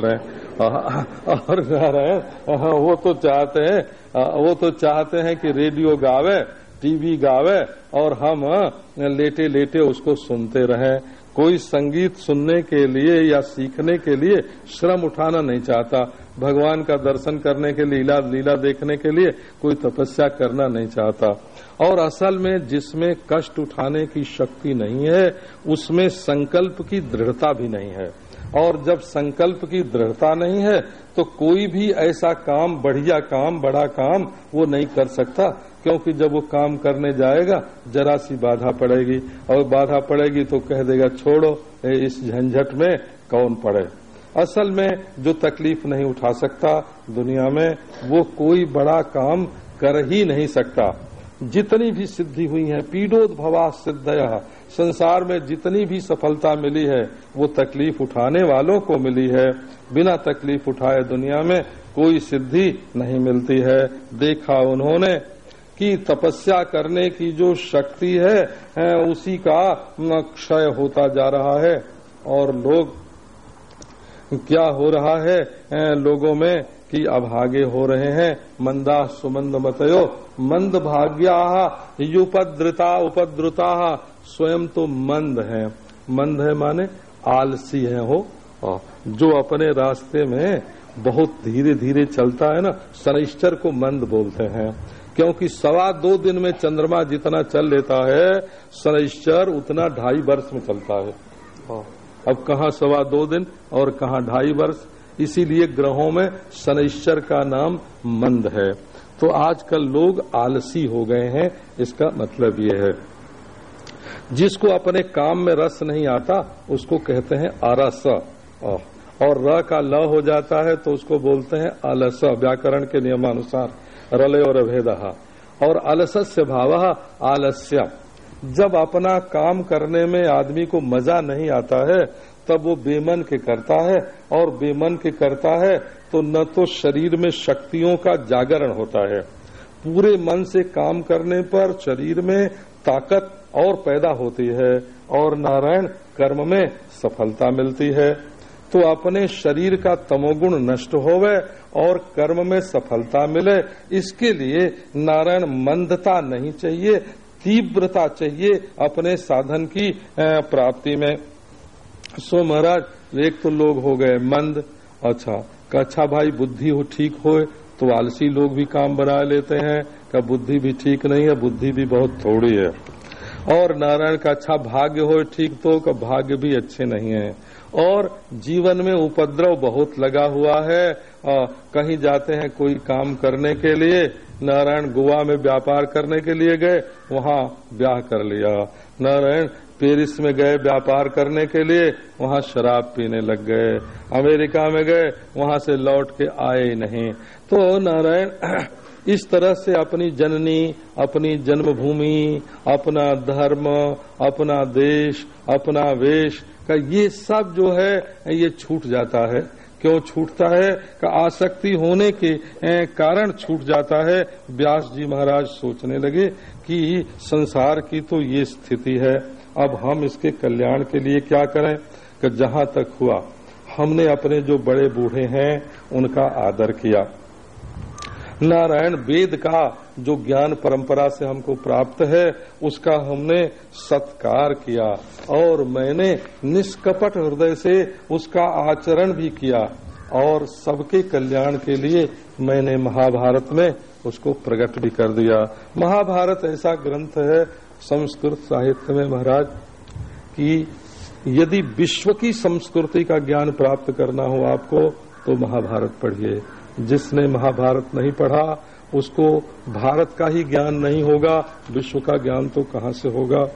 लें और नारायण वो तो चाहते हैं वो तो चाहते हैं कि रेडियो गावे, टीवी गावे, और हम लेटे लेटे उसको सुनते रहें। कोई संगीत सुनने के लिए या सीखने के लिए श्रम उठाना नहीं चाहता। भगवान का दर्शन करने के लीला लीला देखने के लिए कोई तपस्या करना नहीं चाहता। और असल में जिसमें कष्ट उठाने की शक्ति नहीं है, उसमें संकल्प की दृढ़ता भी नहीं है। और जब संकल्प की दृढ़ता नहीं है तो कोई भी ऐसा काम, बढ़िया काम, बड़ा काम, वो नहीं कर सकता, क्योंकि जब वो काम करने जाएगा, जरा सी बाधा पड़ेगी, और बाधा पड़ेगी तो कह देगा, छोड़ो इस झंझट में कौन पड़े? असल में जो तकलीफ़ नहीं उठा सकता दुनिया में, वो कोई बड़ा काम कर ही नहीं सकता। जितनी भी सिद्धि हुई है, पीडोद्भवा सिद्धया। संसार में जितनी भी सफलता मिली है, वो तकलीफ़ उठाने वालों को मिली है। बिना तकलीफ़ उठाए दुनिया में कोई सिद्धि नहीं मिलती है। देखा उन्होंने कि तपस्या करने की जो शक्ति है उसी का क्षय होता जा रहा है। और लोग, क्या हो रहा है लोगों में कि अभागे हो रहे हैं। मंदा सुमंद मतयो मंद भाग्या युपद्रता उपद्रुता। स्वयं तो मंद है। मंद है माने आलसी है, हो। जो अपने रास्ते में बहुत धीरे धीरे चलता है ना, शनिश्चर को मंद बोलते हैं। क्योंकि सवा दो दिन में चंद्रमा जितना चल लेता है, शनिश्चर उतना ढाई वर्ष में चलता है। अब कहा सवा दो दिन और कहा ढाई वर्ष? इसीलिए ग्रहों में शनिश्चर का नाम मंद है। तो आजकल लोग आलसी हो गए हैं, इसका मतलब ये है। जिसको अपने काम में रस नहीं आता, उसको कहते हैं अरस और र का ल हो जाता है तो उसको बोलते हैं अलस व्याकरण के नियमानुसार। रले और अभेद। और अलसस्य भाव आलस्य जब अपना काम करने में आदमी को मज़ा नहीं आता है, तब वो बेमन के करता है, और बेमन के करता है तो न तो शरीर में शक्तियों का जागरण होता है। पूरे मन से काम करने पर शरीर में ताकत और पैदा होती है और नारायण कर्म में सफलता मिलती है। तो अपने शरीर का तमोगुण नष्ट होवे और कर्म में सफलता मिले, इसके लिए नारायण मंदता नहीं चाहिए, तीव्रता चाहिए अपने साधन की प्राप्ति में। सो महाराज, एक तो लोग हो गए मंद। अच्छा अच्छा भाई, बुद्धि हो ठीक हो तो आलसी लोग भी काम बना लेते हैं। का बुद्धि भी ठीक नहीं है, बुद्धि भी बहुत थोड़ी है। और नारायण का अच्छा भाग्य हो ठीक तो का भाग्य भी अच्छे नहीं है। और जीवन में उपद्रव बहुत लगा हुआ है। आ, कहीं जाते हैं कोई काम करने के लिए नारायण गोवा में व्यापार करने के लिए गए वहाँ ब्याह कर लिया। नारायण पेरिस में गए व्यापार करने के लिए वहाँ शराब पीने लग गए। अमेरिका में गए वहाँ से लौट के आए नहीं। तो नारायण इस तरह से अपनी जननी, अपनी जन्मभूमि, अपना धर्म, अपना देश, अपना वेश, का ये सब जो है, ये छूट जाता है। क्यों छूटता है? का आसक्ति होने के कारण छूट जाता है। व्यास जी महाराज सोचने लगे कि संसार की तो ये स्थिति है। अब हम इसके कल्याण के लिए क्या करें? कि जहाँ तक हुआ, हमने अपने जो बड़े बूढ़े हैं, उनका आदर किया। नारायण वेद का जो ज्ञान परंपरा से हमको प्राप्त है, उसका हमने सत्कार किया और मैंने निष्कपट हृदय से उसका आचरण भी किया और सबके कल्याण के लिए मैंने महाभारत में उसको प्रकट भी कर दिया। महाभारत ऐसा ग्रंथ है संस्कृत साहित्य में महाराज, कि यदि विश्व की संस्कृति का ज्ञान प्राप्त करना हो आपको तो महाभारत पढ़िए। जिसने महाभारत नहीं पढ़ा, उसको भारत का ही ज्ञान नहीं होगा, विश्व का ज्ञान तो कहाँ से होगा?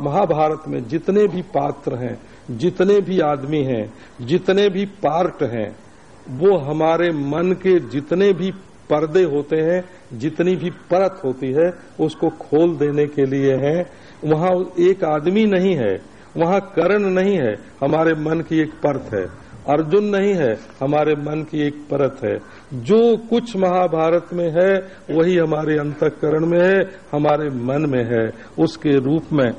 महाभारत में जितने भी पात्र हैं, जितने भी आदमी हैं, जितने भी पार्ट हैं, वो हमारे मन के जितने भी पर्दे होते हैं, जितनी भी परत होती है, उसको खोल देने के लिए है। वहाँ एक आदमी नहीं है, वहाँ कर्ण नहीं है, हमारे मन की एक परत है। अर्जुन नहीं है हमारे मन की एक परत है। जो कुछ महाभारत में है वही हमारे अंतकरण में है हमारे मन में है। उसके रूप में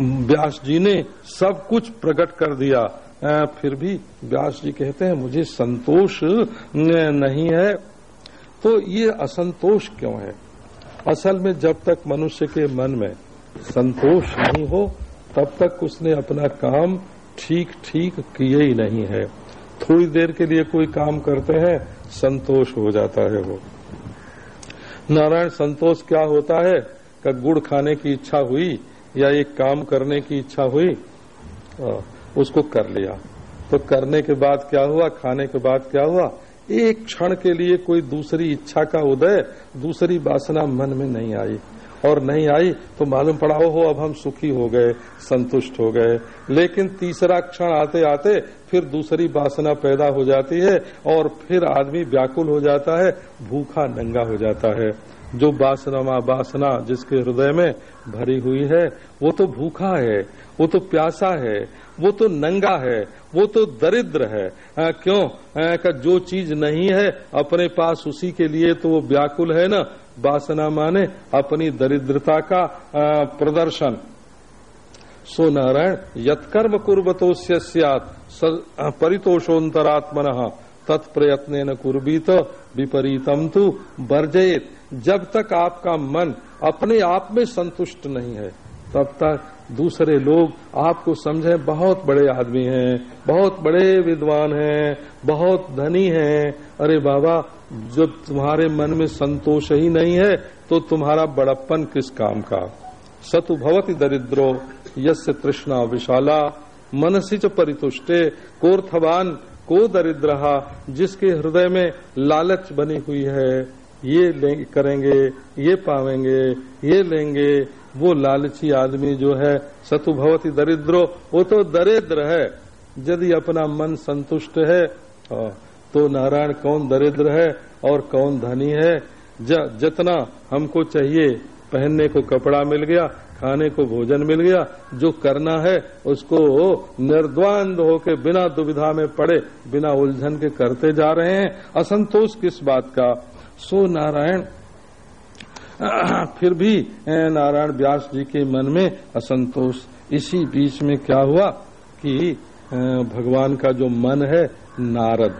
व्यास जी ने सब कुछ प्रकट कर दिया। आ, फिर भी व्यास जी कहते हैं मुझे संतोष नहीं है। तो ये असंतोष क्यों है? असल में जब तक मनुष्य के मन में संतोष नहीं हो तब तक उसने अपना काम ठीक ठीक किए ही नहीं है। थोड़ी देर के लिए कोई काम करते हैं, संतोष हो जाता है वो। नारायण, संतोष क्या होता है? का गुड़ खाने की इच्छा हुई या एक काम करने की इच्छा हुई? उसको कर लिया। तो करने के बाद क्या हुआ? खाने के बाद क्या हुआ? एक क्षण के लिए कोई दूसरी इच्छा का उदय, दूसरी वासना मन में नहीं आई। और नहीं आई तो मालूम पड़ा हो अब हम सुखी हो गए संतुष्ट हो गए। लेकिन तीसरा क्षण आते आते फिर दूसरी वासना पैदा हो जाती है और फिर आदमी व्याकुल हो जाता है भूखा नंगा हो जाता है। जो वासना वासना जिसके हृदय में भरी हुई है वो तो भूखा है वो तो प्यासा है वो तो नंगा है वो तो दरिद्र है। आ, क्यों? आ, का जो चीज़ नहीं है अपने पास उसी के लिए तो वो व्याकुल है ना? वासना माने अपनी दरिद्रता का प्रदर्शन। सो नारायण यत्कर्म कुर्बतो परितोषोन्तरात्मन तत्प्रयत्न न कुर्बीत विपरीतम तु वर्जयत। जब तक आपका मन अपने आप में संतुष्ट नहीं है, तब तक दूसरे लोग आपको समझे, बहुत बड़े आदमी हैं, बहुत बड़े विद्वान हैं, बहुत धनी हैं। अरे बाबा, जब तुम्हारे मन में संतोष ही नहीं है तो तुम्हारा बड़प्पन किस काम का? सतु भवती दरिद्रो, यस्य तृष्णा विशाला। मनसी च परितुष्टे कोर्थवान को दरिद्र, जिसके हृदय में लालच बनी हुई है। ये करेंगे, ये पावेंगे, ये लेंगे वो लालची आदमी जो है, सतु भवती दरिद्रो, वो तो दरिद्र है। यदि अपना मन संतुष्ट है तो नारायण कौन दरिद्र है और कौन धनी है? जितना हमको चाहिए, पहनने को कपड़ा मिल गया, खाने को भोजन मिल गया, जो करना है, उसको निर्द्वंद होके बिना दुविधा में पड़े, बिना उलझन के करते जा रहे हैं। असंतोष किस बात का? सो नारायण फिर भी नारायण व्यास जी के मन में असंतोष। इसी बीच में क्या हुआ कि भगवान का जो मन है, नारद।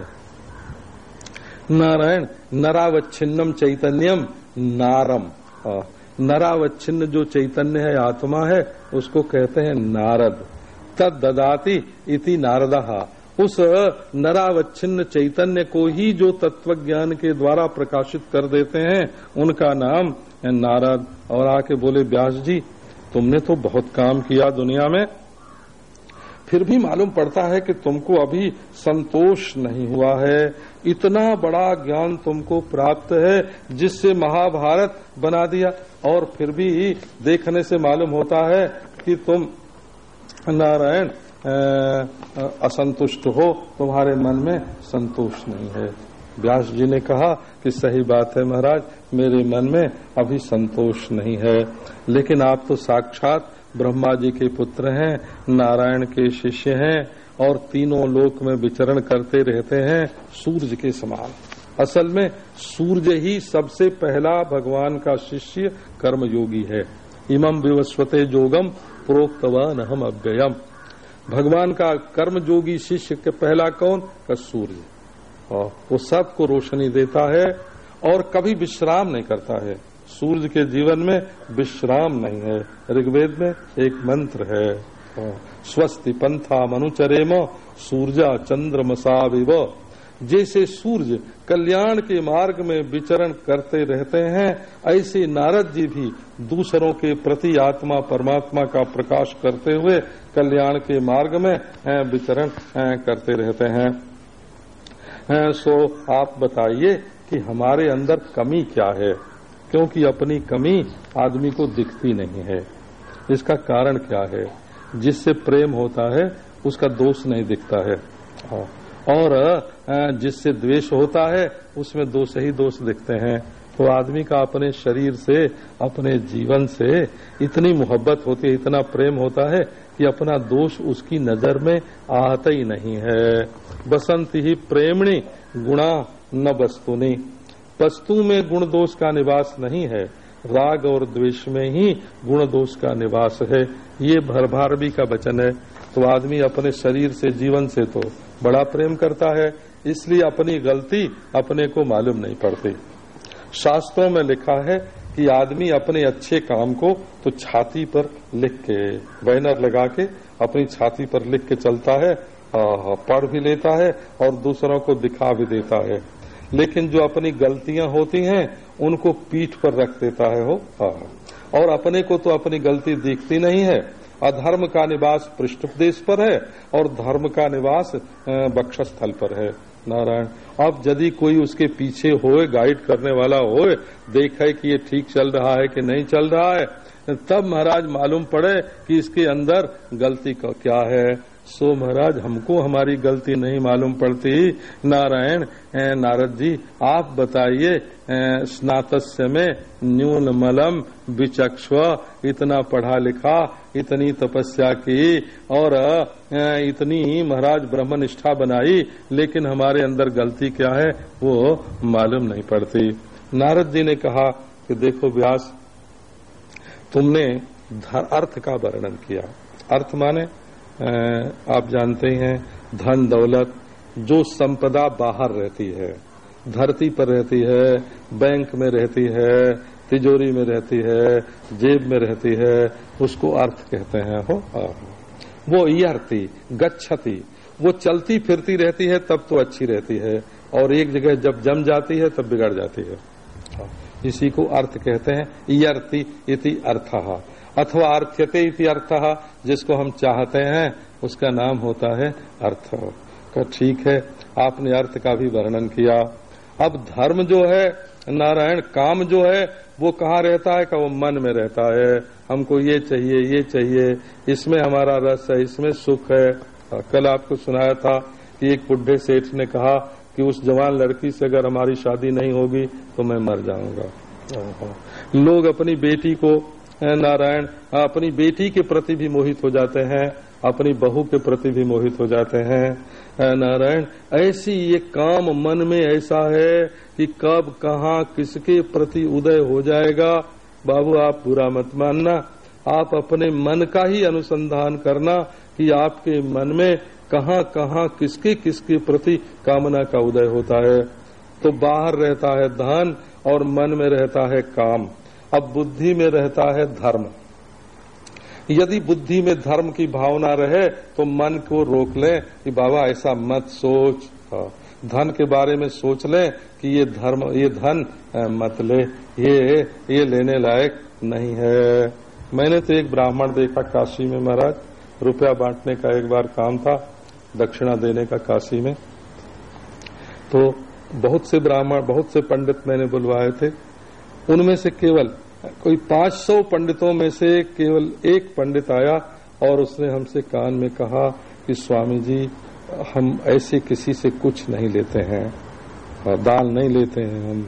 नारायण, नरावच्छिन्नम चैतन्यम नारम। नरावच्छिन्न जो चैतन्य है, आत्मा है, उसको कहते हैं नारद। तद ददाती इति नारदहा उस नरावच्छिन्न चैतन्य को ही जो तत्व ज्ञान के द्वारा प्रकाशित कर देते हैं, उनका नाम नारद। और आके बोले व्यास जी, तुमने तो बहुत काम किया दुनिया में। फिर भी मालूम पड़ता है कि तुमको अभी संतोष नहीं हुआ है। इतना बड़ा ज्ञान तुमको प्राप्त है, जिससे महाभारत बना दिया। और फिर भी देखने से मालूम होता है कि तुम नारायण असंतुष्ट हो, तुम्हारे मन में संतोष नहीं है। व्यास जी ने कहा कि सही बात है महाराज, मेरे मन में अभी संतोष नहीं है। लेकिन आप तो साक्षात ब्रह्मा जी के पुत्र हैं, नारायण के शिष्य हैं, और तीनों लोक में विचरण करते रहते हैं सूर्य के समान। असल में सूर्य ही सबसे पहला भगवान का शिष्य कर्मयोगी है। इमम विवस्वते जोगम प्रोक्तवान हम अव्ययम भगवान का कर्म जोगी शिष्य के पहला कौन? का सूर्य। और वो सबको रोशनी देता है और कभी विश्राम नहीं करता है। सूर्य के जीवन में विश्राम नहीं है। ऋग्वेद में एक मंत्र है। स्वस्ति पंथा मनुचरेम, सूर्या चंद्रमसा विव। जैसे सूर्य कल्याण के मार्ग में विचरण करते रहते हैं, ऐसे नारद जी भी दूसरों के प्रति आत्मा परमात्मा का प्रकाश करते हुए कल्याण के मार्ग में विचरण करते रहते हैं। सो आप बताइए कि हमारे अंदर कमी क्या है? क्योंकि अपनी कमी आदमी को दिखती नहीं है। इसका कारण क्या है? जिससे प्रेम होता है, उसका दोष नहीं दिखता है। हाँ। और जिससे द्वेष होता है, उसमें दोष ही दोष दिखते हैं। तो आदमी का अपने शरीर से, अपने जीवन से इतनी मोहब्बत होती है, इतना प्रेम होता है कि अपना दोष उसकी नज़र में आता ही नहीं है। बसंत ही प्रेमणी गुणा न वस्तुनी। वस्तु में गुण दोष का निवास नहीं है, राग और द्वेष में ही गुण दोष का निवास है। ये भरभारवी का वचन है। तो आदमी अपने शरीर से, जीवन से तो बड़ा प्रेम करता है, इसलिए अपनी गलती अपने को मालूम नहीं पड़ती। शास्त्रों में लिखा है कि आदमी अपने अच्छे काम को तो छाती पर लिख के, बैनर लगा के अपनी छाती पर लिख के चलता है पढ़ भी लेता है और दूसरों को दिखा भी देता है। लेकिन जो अपनी गलतियाँ होती हैं, उनको पीठ पर रख देता है हो और अपने को तो अपनी गलती दिखती नहीं है अधर्म का निवास पृष्ठ प्रदेश पर है और धर्म का निवास बक्षस्थल पर है। नारायण, अब यदि कोई उसके पीछे होए गाइड करने वाला होए, देखे कि ये ठीक चल रहा है कि नहीं चल रहा है, तब महाराज मालूम पड़े कि इसके अंदर गलती का, क्या है। सो महाराज, हमको हमारी गलती नहीं मालूम पड़ती। नारायण नारद जी, आप बताइए स्नातस्य में न्यून मलम विचक्ष इतना पढ़ा लिखा, इतनी तपस्या की, और इतनी महाराज ब्रह्म निष्ठा बनाई, लेकिन हमारे अंदर गलती क्या है, वो मालूम नहीं पड़ती। नारद जी ने कहा कि देखो व्यास, तुमने अर्थ का वर्णन किया। अर्थ माने? आप जानते हैं, धन दौलत जो संपदा बाहर रहती है, धरती पर रहती है, बैंक में रहती है, तिजोरी में रहती है, जेब में रहती है, उसको अर्थ कहते हैं, हो वो यर्थी गच्छती, वो चलती फिरती रहती है, तब तो अच्छी रहती है, और एक जगह जब जम जाती है, तब बिगड़ जाती है। इसी को अर्थ कहते हैं यर्थी इति अर्थ। अथवा अर्थ्यते अर्थ, जिसको हम चाहते हैं, उसका नाम होता है अर्थ। तो ठीक है, आपने अर्थ का भी वर्णन किया। अब धर्म जो है, नारायण काम जो है, वो कहाँ रहता है? का वो मन में रहता है। हमको ये चाहिए ये चाहिए। इसमें हमारा रस है, इसमें सुख है। कल आपको सुनाया था कि एक बुढ़े सेठ ने कहा कि उस जवान लड़की से अगर हमारी शादी नहीं होगी तो मैं मर जाऊँगा। लोग अपनी बेटी को नारायण, अपनी बेटी के प्रति भी मोहित हो जाते हैं, अपनी बहू के प्रति भी मोहित हो जाते हैं, नारायण, ऐसी ये काम मन में ऐसा है कि कब, कहाँ, किसके प्रति उदय हो जाएगा, बाबू, आप बुरा मत मानना। आप अपने मन का ही अनुसंधान करना कि आपके मन में कहाँ कहाँ, किसके किसके प्रति कामना का उदय होता है। तो बाहर रहता है धन और मन में रहता है काम। अब बुद्धि में रहता है धर्म। यदि बुद्धि में धर्म की भावना रहे तो मन को रोक ले कि बाबा ऐसा मत सोच। हाँ, धन के बारे में सोच ले कि ये धर्म ये धन मत ले। ये ये लेने लायक नहीं है। मैंने तो एक ब्राह्मण देखा काशी में महाराज। रुपया बांटने का एक बार काम था दक्षिणा देने का काशी में। तो बहुत से ब्राह्मण बहुत से पंडित मैंने बुलवाए थे। उनमें से केवल कोई 500 पंडितों में से केवल एक पंडित आया और उसने हमसे कान में कहा कि स्वामी जी हम ऐसे किसी से कुछ नहीं लेते हैं दान नहीं लेते हैं हम।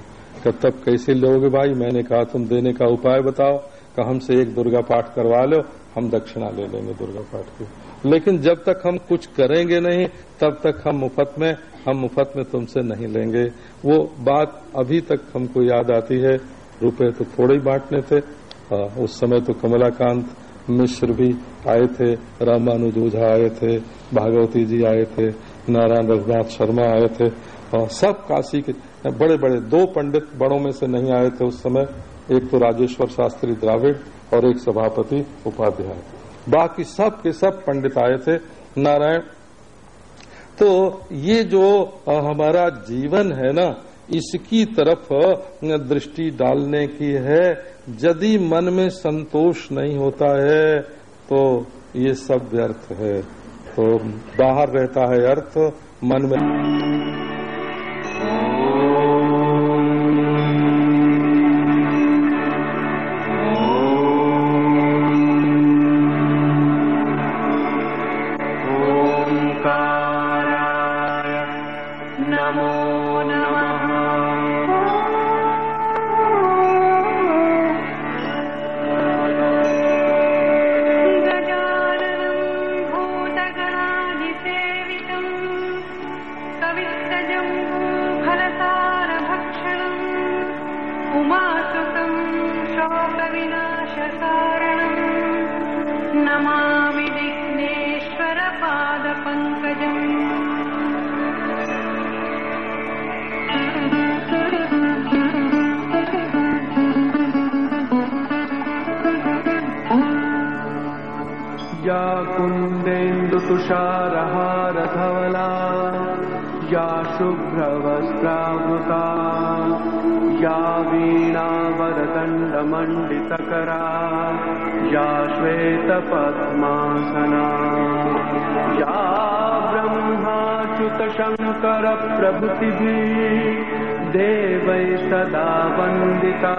तब कैसे लोगे भाई? मैंने कहा, तुम देने का उपाय बताओ कि हमसे एक दुर्गा पाठ करवा लो, हम दक्षिणा ले लेंगे दुर्गा पाठ की। लेकिन जब तक हम कुछ करेंगे नहीं, तब तक हम मुफ़्त में, हम मुफ़्त में तुमसे नहीं लेंगे। वो बात अभी तक हमको याद आती है रुपए तो थोड़े ही बांटने थे। आ, उस समय तो कमलाकांत मिश्र भी आए थे रामानुज ओझा आए थे भागवती जी आए थे नारायण रघुनाथ शर्मा आए थे और सब काशी के बड़े बड़े दो पंडित बड़ों में से नहीं आए थे उस समय। एक तो राजेश्वर शास्त्री द्राविड़ और एक सभापति उपाध्याय। बाकी सब के सब पंडित आए थे। नारायण तो ये जो हमारा जीवन है ना इसकी तरफ़ दृष्टि डालने की है। यदि मन में संतोष नहीं होता है तो ये सब व्यर्थ है। तो बाहर रहता है अर्थ, मन में प्रभृतिः देवै सदा वन्दिता।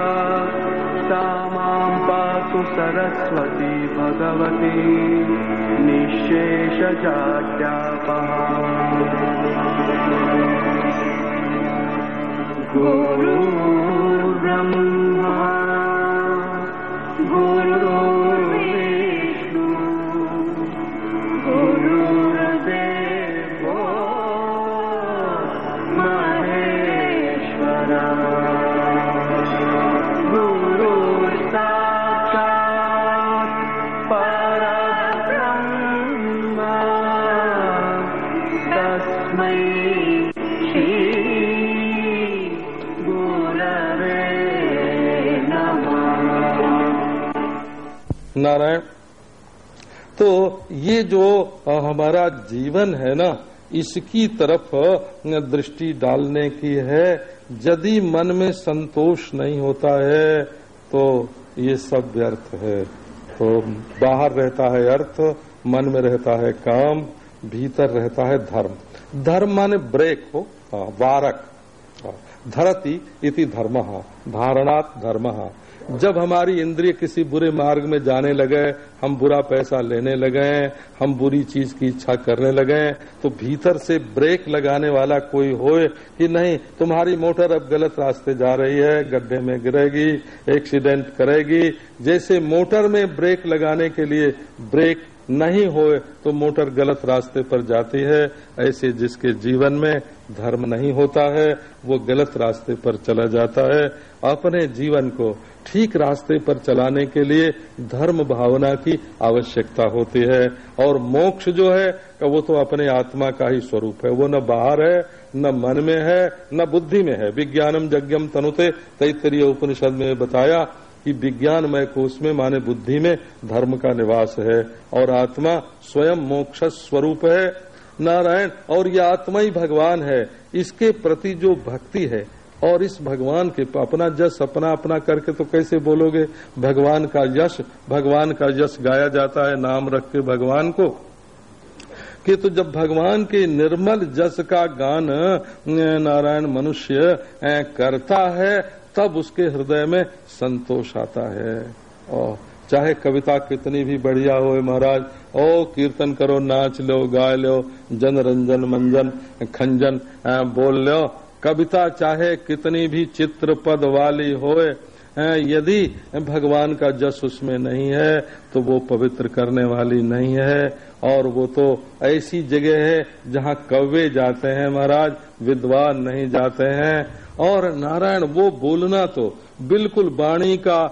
सा मां पातु सरस्वती भगवती निःशेषजाड्यापः गुरु ब्रह्मा गुरु नारायण तो ये जो हमारा जीवन है ना, इसकी तरफ़ दृष्टि डालने की है। यदि मन में संतोष नहीं होता है तो ये सब व्यर्थ है। तो बाहर रहता है अर्थ, मन में रहता है काम, भीतर रहता है धर्म। धर्म माने ब्रेक हो वारक। धरती इति धर्म, धारणात धर्म। जब हमारी इंद्रिय किसी बुरे मार्ग में जाने लगे, हम बुरा पैसा लेने लगे, हम बुरी चीज़ की इच्छा करने लगे तो भीतर से ब्रेक लगाने वाला कोई होए कि नहीं, तुम्हारी मोटर अब गलत रास्ते जा रही है, गड्ढे में गिरेगी, एक्सीडेंट करेगी। जैसे मोटर में ब्रेक लगाने के लिए ब्रेक नहीं होए तो मोटर गलत रास्ते पर जाती है। ऐसे जिसके जीवन में धर्म नहीं होता है, वो गलत रास्ते पर चला जाता है। अपने जीवन को ठीक रास्ते पर चलाने के लिए धर्म भावना की आवश्यकता होती है। और मोक्ष जो है वो तो अपने आत्मा का ही स्वरूप है। वो न बाहर है, न मन में है, न बुद्धि में है। विज्ञानम यज्ञम तनुते तैतरीय उपनिषद में बताया कि विज्ञानमय कोष में माने बुद्धि में धर्म का निवास है और आत्मा स्वयं मोक्ष स्वरूप है। नारायण, और यह आत्मा ही भगवान है। इसके प्रति जो भक्ति है, और इस भगवान के अपना जस, अपना अपना करके तो कैसे बोलोगे? भगवान का यश, भगवान का यश गाया जाता है नाम रख के भगवान को। कि तो जब भगवान के निर्मल जस का गान नारायण मनुष्य करता है तब उसके हृदय में संतोष आता है। और चाहे कविता कितनी भी बढ़िया हो महाराज ओ कीर्तन करो, नाच लो, गाय लो, जन रंजन मंजन, खंजन बोल लो। कविता चाहे कितनी भी चित्र पद वाली होए यदि भगवान का जस उसमें नहीं है तो वो पवित्र करने वाली नहीं है। और वो तो ऐसी जगह है जहाँ कव्वे जाते हैं महाराज, विद्वान नहीं जाते हैं। और नारायण, वो बोलना तो बिल्कुल वाणी का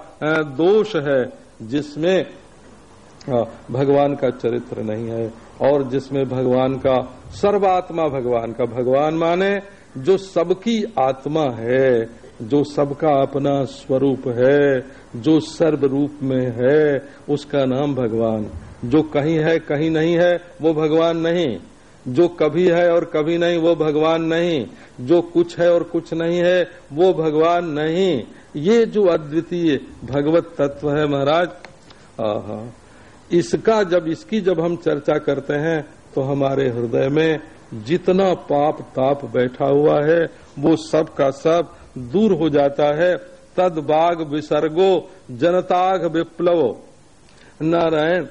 दोष है, जिसमें भगवान का चरित्र नहीं है और जिसमें भगवान का, सर्वात्मा भगवान का भगवान माने, जो सबकी आत्मा है, जो सबका अपना स्वरूप है, जो सर्व रूप में है, उसका नाम भगवान जो कहीं है, कहीं नहीं है, वो भगवान नहीं। जो कभी है और कभी नहीं, वो भगवान नहीं। जो कुछ है और कुछ नहीं है, वो भगवान नहीं। ये जो अद्वितीय भगवत तत्व है महाराज इसका जब, इसकी जब हम चर्चा करते हैं तो हमारे हृदय में जितना पाप ताप बैठा हुआ है, वो सब का सब दूर हो जाता है। तद बाघ विसर्गो जनताघ विप्लव। नारायण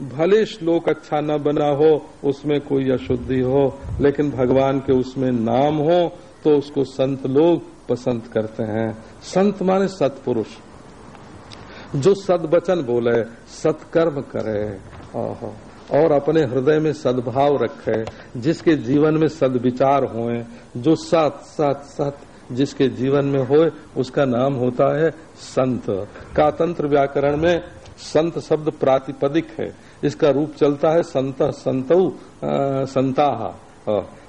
भले श्लोक अच्छा न बना हो, उसमें कोई अशुद्धि हो, लेकिन भगवान के उसमें नाम हो तो उसको संत लोग पसंद करते हैं। संत माने सत्पुरुष। जो सदवचन बोले, सत्कर्म करे। और अपने हृदय में सद्भाव रखे, जिसके जीवन में सदविचार होए, जो सत सत सत जिसके जीवन में होए, उसका नाम होता है संत। का तंत्र व्याकरण में संत शब्द प्रातिपदिक है। इसका रूप चलता है संत संतऊ संता।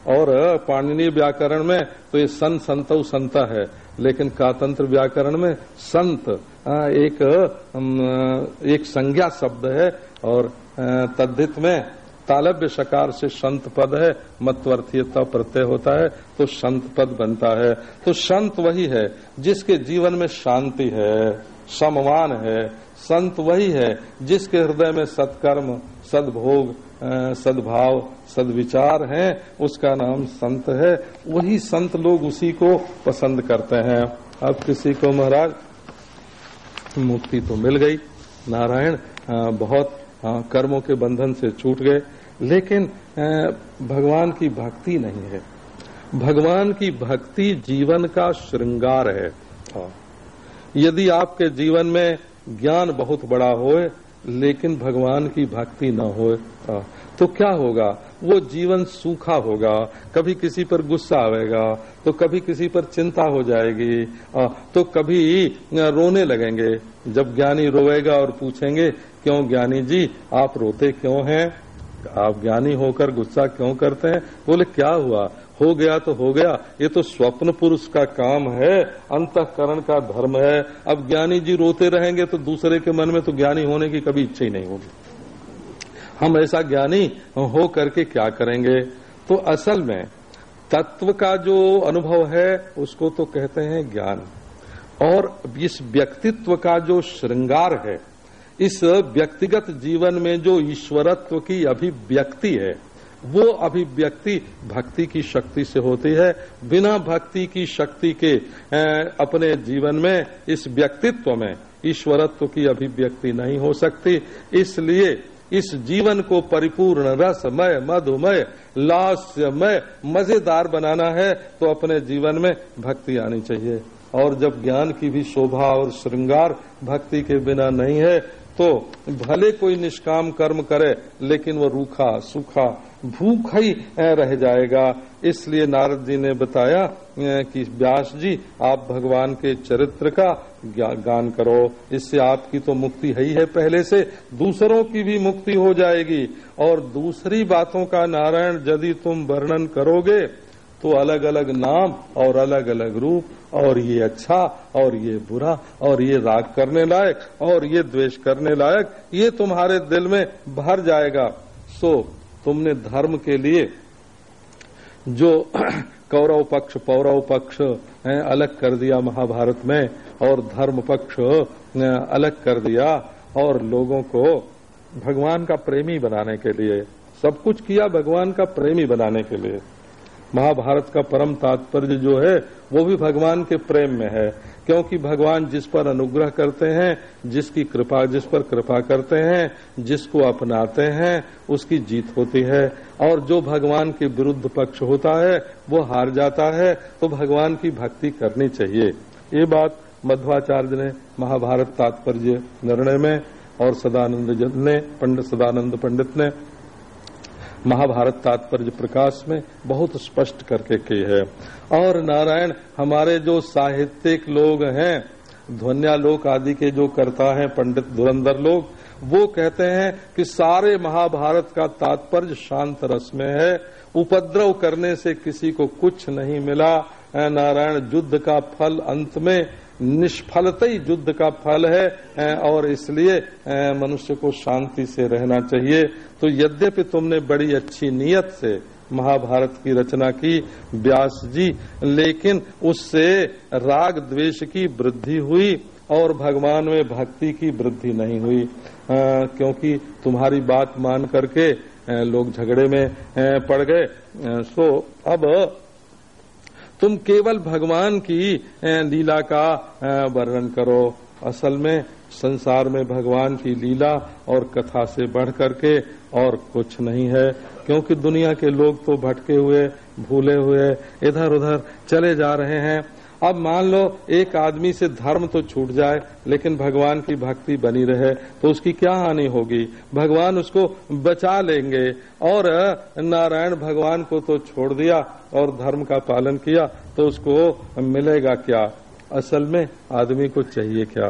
और पाणिनीय व्याकरण में तो ये सन संतऊ संता है, लेकिन कातंत्र व्याकरण में संत एक एक संज्ञा शब्द है, और तद्धित में तालब्य सकार से संत पद है मतवर्थीयता प्रत्यय होता है तो संत पद बनता है। तो संत वही है, जिसके जीवन में शांति है, समवान है। संत वही है, जिसके हृदय में सत्कर्म, सद्भोग सद्भाव, सद्विचार हैं, उसका नाम संत है। वही संत लोग उसी को पसंद करते हैं। अब किसी को महाराज, मुक्ति तो मिल गई। नारायण बहुत कर्मों के बंधन से छूट गए। लेकिन भगवान की भक्ति नहीं है। भगवान की भक्ति जीवन का श्रृंगार है। हाँ। यदि आपके जीवन में ज्ञान बहुत बड़ा होए लेकिन भगवान की भक्ति न होए हाँ, तो क्या होगा? वो जीवन सूखा होगा। कभी किसी पर गुस्सा आएगा तो कभी किसी पर चिंता हो जाएगी हाँ, तो कभी रोने लगेंगे। जब ज्ञानी रोएगा और पूछेंगे क्यों ज्ञानी जी आप रोते क्यों हैं? आप ज्ञानी होकर गुस्सा क्यों करते हैं? बोले, क्या हुआ? हो गया तो हो गया। ये तो स्वप्न पुरुष का काम है। अंतकरण का धर्म है। अब ज्ञानी जी रोते रहेंगे तो दूसरे के मन में तो ज्ञानी होने की कभी इच्छा ही नहीं होगी। हम ऐसा ज्ञानी हो करके क्या करेंगे? तो असल में, तत्व का जो अनुभव है, उसको तो कहते हैं ज्ञान। और इस व्यक्तित्व का जो श्रृंगार है इस व्यक्तिगत जीवन में जो ईश्वरत्व की अभिव्यक्ति है, वो अभिव्यक्ति भक्ति की शक्ति से होती है। बिना भक्ति की शक्ति के अपने जीवन में, इस व्यक्तित्व में ईश्वरत्व की अभिव्यक्ति नहीं हो सकती। इसलिए इस जीवन को परिपूर्ण रसमय, मधुमय, लास्यमय, मज़ेदार बनाना है तो अपने जीवन में भक्ति आनी चाहिए। और जब ज्ञान की भी शोभा और श्रृंगार भक्ति के बिना नहीं है तो भले कोई निष्काम कर्म करे, लेकिन वो रूखा, सूखा, भूख ही रह जाएगा। इसलिए नारद जी ने बताया कि व्यास जी, आप भगवान के चरित्र का गान करो। इससे आपकी तो मुक्ति है ही है पहले से। दूसरों की भी मुक्ति हो जाएगी। और दूसरी बातों का नारायण, यदि तुम वर्णन करोगे तो अलग अलग नाम और अलग अलग रूप और ये अच्छा और ये बुरा, और ये राग करने लायक, और ये द्वेष करने लायक, ये तुम्हारे दिल में भर जाएगा। सो, तुमने धर्म के लिए जो कौरव पक्ष, पौरव पक्ष अलग कर दिया महाभारत में, और धर्म पक्ष अलग कर दिया, और लोगों को भगवान का प्रेमी बनाने के लिए, सब कुछ किया भगवान का प्रेमी बनाने के लिए। महाभारत का परम तात्पर्य जो है, वो भी भगवान के प्रेम में है। क्योंकि भगवान जिस पर अनुग्रह करते हैं, जिसकी कृपा, जिस पर कृपा करते हैं, जिसको अपनाते हैं, उसकी जीत होती है। और जो भगवान के विरुद्ध पक्ष होता है, वो हार जाता है तो भगवान की भक्ति करनी चाहिए। ये बात मध्वाचार्य ने महाभारत तात्पर्य निर्णय में और सदानंद ने, पंडित सदानंद पंडित ने महाभारत तात्पर्य प्रकाश में बहुत स्पष्ट करके की है। और नारायण, हमारे जो साहित्यिक लोग हैं, ध्वन्यालोक आदि के जो करता है, पंडित धुरंधर लोग, वो कहते हैं कि सारे महाभारत का तात्पर्य शांत रस में है। उपद्रव करने से किसी को कुछ नहीं मिला। नारायण, युद्ध का फल अंत में निष्फलता ही युद्ध का फल है और इसलिए मनुष्य को शांति से रहना चाहिए। तो यद्यपि तुमने बड़ी अच्छी नीयत से महाभारत की रचना की व्यास जी लेकिन उससे राग द्वेष की वृद्धि हुई और भगवान में भक्ति की वृद्धि नहीं हुई। आ, क्योंकि तुम्हारी बात मान करके लोग झगड़े में पड़ गए। सो अब तुम केवल भगवान की लीला का वर्णन करो। असल में संसार में भगवान की लीला और कथा से बढ़ करके और कुछ नहीं है, क्योंकि दुनिया के लोग तो भटके हुए, भूले हुए इधर उधर चले जा रहे हैं। अब मान लो एक आदमी से धर्म तो छूट जाए, लेकिन भगवान की भक्ति बनी रहे तो उसकी क्या हानि होगी? भगवान उसको बचा लेंगे। और, नारायण भगवान को तो छोड़ दिया और धर्म का पालन किया तो उसको मिलेगा क्या? असल में आदमी को चाहिए क्या?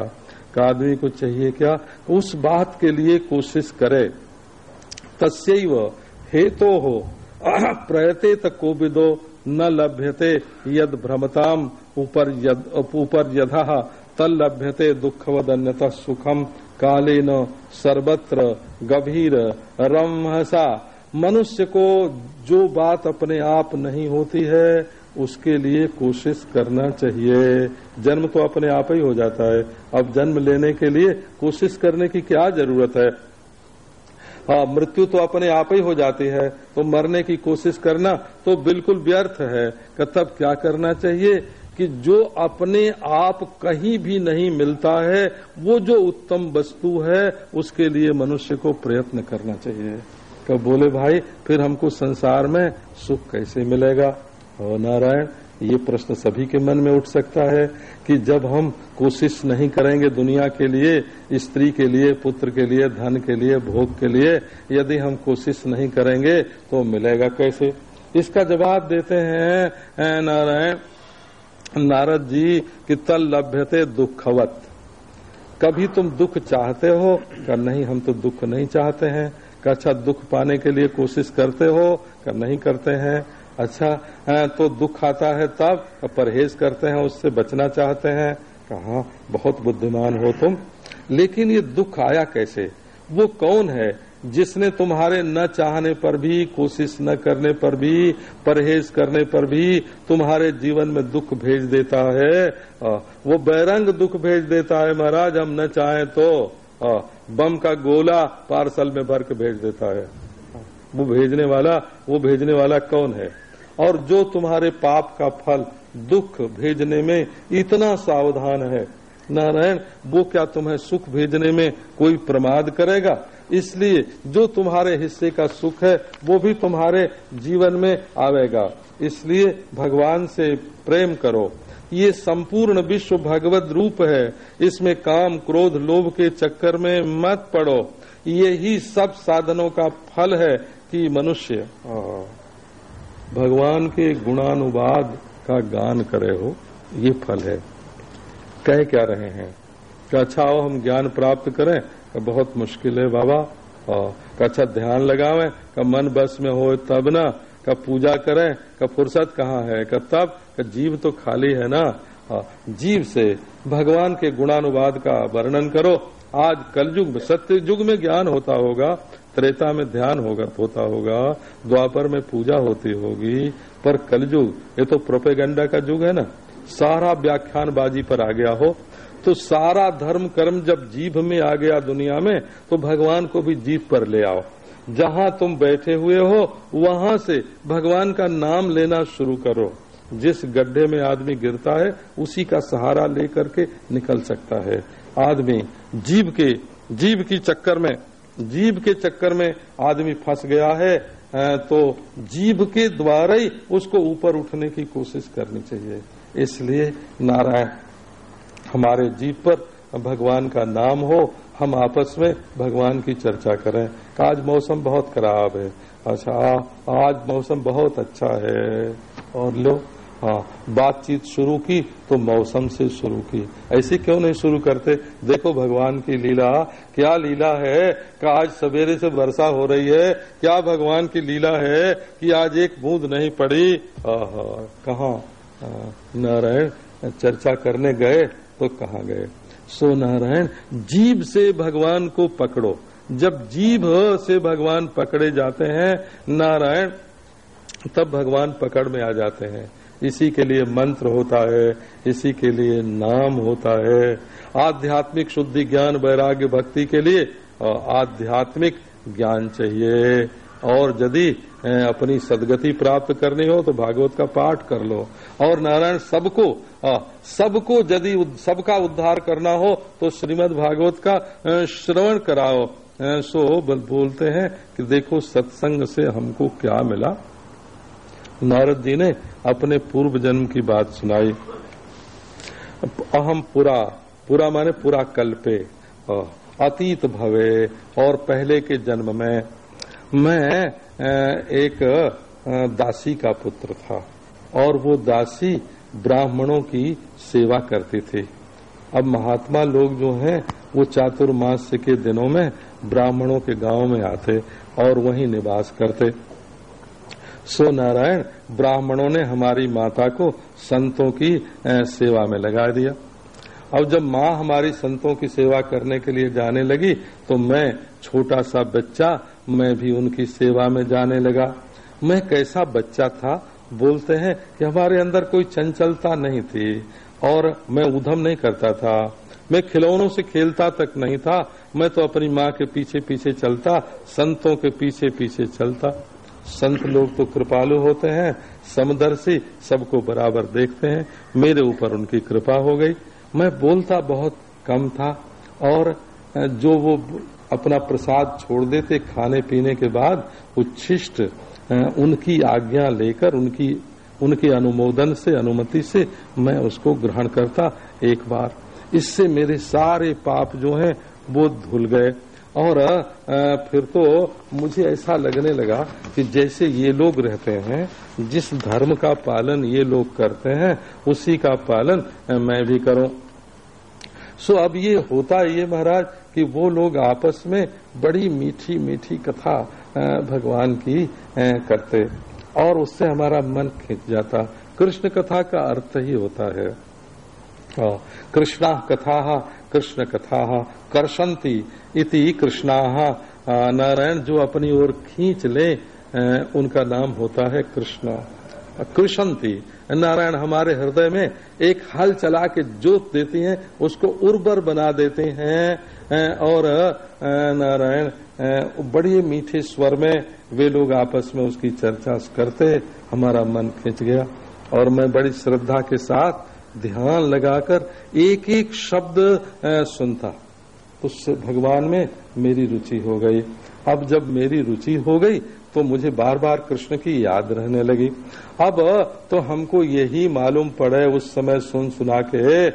का आदमी को चाहिए क्या? उस बात के लिए कोशिश करे। तस्व हेतो हो प्रयते तक कोविदो न लभ्यते, यद भ्रमताम। ऊपर ऊपर यथा तल लभ्यते दुखवदन्यत सुखम कालेन सर्वत्र गभीर रमहसा मनुष्य को जो बात अपने आप नहीं होती है, उसके लिए कोशिश करना चाहिए। जन्म तो अपने आप ही हो जाता है। अब जन्म लेने के लिए कोशिश करने की क्या ज़रूरत है? हाँ मृत्यु तो अपने आप ही हो जाती है। तो मरने की कोशिश करना तो बिल्कुल व्यर्थ है। तब क्या करना चाहिए? कि जो अपने आप कहीं भी नहीं मिलता है, वो जो उत्तम वस्तु है, उसके लिए मनुष्य को प्रयत्न करना चाहिए। कब बोले, भाई, फिर हमको संसार में सुख कैसे मिलेगा? हो नारायण, ये प्रश्न सभी के मन में उठ सकता है कि जब हम कोशिश नहीं करेंगे दुनिया के लिए, स्त्री के लिए, पुत्र के लिए, धन के लिए, भोग के लिए, यदि हम कोशिश नहीं करेंगे तो मिलेगा कैसे? इसका जवाब देते हैं नारायण नारद जी कि तल लभ्यते दुखवत। कभी तुम दुख चाहते हो? कर नहीं हम तो दुख नहीं चाहते हैं। अच्छा दुख पाने के लिए कोशिश करते हो? कर नहीं करते हैं। अच्छा है, तो दुख आता है तब परहेज करते हैं उससे बचना चाहते हैं? कहा बहुत बुद्धिमान हो तुम। लेकिन ये दुख आया कैसे? वो कौन है? जिसने तुम्हारे न चाहने पर भी, कोशिश न करने पर भी, परहेज करने पर भी तुम्हारे जीवन में दुख भेज देता है। वो बैरंग दुख भेज देता है महाराज, हम न चाहें तो। बम का गोला पार्सल में भर के भेज देता है। वो भेजने वाला, वो भेजने वाला कौन है? और जो तुम्हारे पाप का फल दुख भेजने में इतना सावधान है, नारायण, वो क्या तुम्हें सुख भेजने में कोई प्रमाद करेगा? इसलिए जो तुम्हारे हिस्से का सुख है, वो भी तुम्हारे जीवन में आवेगा। इसलिए भगवान से प्रेम करो। ये संपूर्ण विश्व भगवत रूप है। इसमें काम, क्रोध, लोभ के चक्कर में मत पड़ो। ये ही सब साधनों का फल है कि मनुष्य भगवान के गुणानुवाद का गान करे हो। ये फल है। कह क्या रहे हैं? कि अच्छा हो, हम ज्ञान प्राप्त करें बहुत मुश्किल है बाबा। और अच्छा ध्यान लगावे, का मन बस में हो तब ना, का पूजा करें, का फुर्सत कहाँ है, का तब, का जीव तो खाली है ना। जीव से भगवान के गुणानुवाद का वर्णन करो। आज कलयुग में सत्य युग में ज्ञान होता होगा, त्रेता में ध्यान होगा, होता होगा, द्वापर में पूजा होती होगी। पर कलयुग, ये तो प्रोपेगंडा का युग है ना। सारा व्याख्यान बाजी पर आ गया हो तो सारा धर्म कर्म जब जीभ में आ गया दुनिया में तो भगवान को भी जीभ पर ले आओ। जहाँ तुम बैठे हुए हो, वहाँ से भगवान का नाम लेना शुरू करो। जिस गड्ढे में आदमी गिरता है, उसी का सहारा लेकर के निकल सकता है। आदमी जीव के जीव की चक्कर में जीव के चक्कर में आदमी फंस गया है तो जीव के द्वारा ही उसको ऊपर उठने की कोशिश करनी चाहिए। इसलिए नारायण हमारे जीव पर भगवान का नाम हो, हम आपस में भगवान की चर्चा करें। आज मौसम बहुत खराब है। अच्छा आज मौसम बहुत अच्छा है। और लो हाँ बातचीत शुरू की तो मौसम से शुरू की। ऐसे क्यों नहीं शुरू करते? देखो भगवान की लीला, क्या लीला है कि आज सवेरे से वर्षा हो रही है। क्या भगवान की लीला है कि आज एक बूंद नहीं पड़ी? कहा? नारायण, चर्चा करने गए। तो कहा गए। सो नारायण जीव से भगवान को पकड़ो। जब जीव से भगवान पकड़े जाते हैं, नारायण, तब भगवान पकड़ में आ जाते हैं। इसी के लिए मंत्र होता है, इसी के लिए नाम होता है। आध्यात्मिक शुद्धि, ज्ञान, वैराग्य, भक्ति के लिए आध्यात्मिक ज्ञान चाहिए। और यदि अपनी सदगति प्राप्त करनी हो तो भागवत का पाठ कर लो। और नारायण, सबको सबको यदि सबका उद्धार करना हो तो श्रीमद् भागवत का श्रवण कराओ। सो बोलते हैं कि देखो सत्संग से हमको क्या मिला। नारद जी ने अपने पूर्व जन्म की बात सुनाई। अहम पूरा पूरा माने पूरा कल्पे। अतीत भवे और पहले के जन्म में। मैं एक दासी का पुत्र था। और वो दासी ब्राह्मणों की सेवा करती थी। अब महात्मा लोग जो हैं, वो चातुर्मास के दिनों में ब्राह्मणों के गाँव में आते और वहीं निवास करते। सो नारायण ब्राह्मणों ने हमारी माता को संतों की सेवा में लगा दिया। अब जब माँ हमारी संतों की सेवा करने के लिए जाने लगी तो मैं, छोटा सा बच्चा, मैं भी उनकी सेवा में जाने लगा। मैं कैसा बच्चा था बोलते हैं कि हमारे अंदर कोई चंचलता नहीं थी और मैं उधम नहीं करता था। मैं खिलौनों से खेलता तक नहीं था। मैं तो अपनी माँ के पीछे पीछे चलता, संतों के पीछे पीछे चलता। संत लोग तो कृपालु होते हैं, समदर्शी सबको बराबर देखते हैं। मेरे ऊपर उनकी कृपा हो गई। मैं बोलता बहुत कम था और जो वो अपना प्रसाद छोड़ देते खाने पीने के बाद उच्छिष्ट उनकी आज्ञा लेकर, उनकी, उनके अनुमोदन से, अनुमति से मैं उसको ग्रहण करता एक बार। इससे मेरे सारे पाप जो हैं, वो धुल गए। और फिर तो मुझे ऐसा लगने लगा कि जैसे ये लोग रहते हैं, जिस धर्म का पालन ये लोग करते हैं, उसी का पालन मैं भी करूँ। सो अब ये होता ये महाराज कि वो लोग आपस में बड़ी मीठी मीठी कथा भगवान की करते। और उससे हमारा मन खींच जाता। कृष्ण कथा का अर्थ ही होता है। कृष्णा कथा, कृष्ण कथा कर्षंती इति कृष्णा। नारायण जो अपनी ओर खींच ले उनका नाम होता है कृष्ण। कृषंती नारायण हमारे हृदय में एक हल चला के जोत देती हैं, उसको उर्वर बना देते हैं। और नारायण बड़ी मीठे स्वर में वे लोग आपस में उसकी चर्चा करते, हमारा मन खिंच गया। और मैं बड़ी श्रद्धा के साथ ध्यान लगाकर एक एक शब्द सुनता। उससे भगवान में मेरी रुचि हो गई। अब जब मेरी रुचि हो गई तो मुझे बार बार कृष्ण की याद रहने लगी। अब तो हमको यही मालूम पड़े उस समय सुन सुना के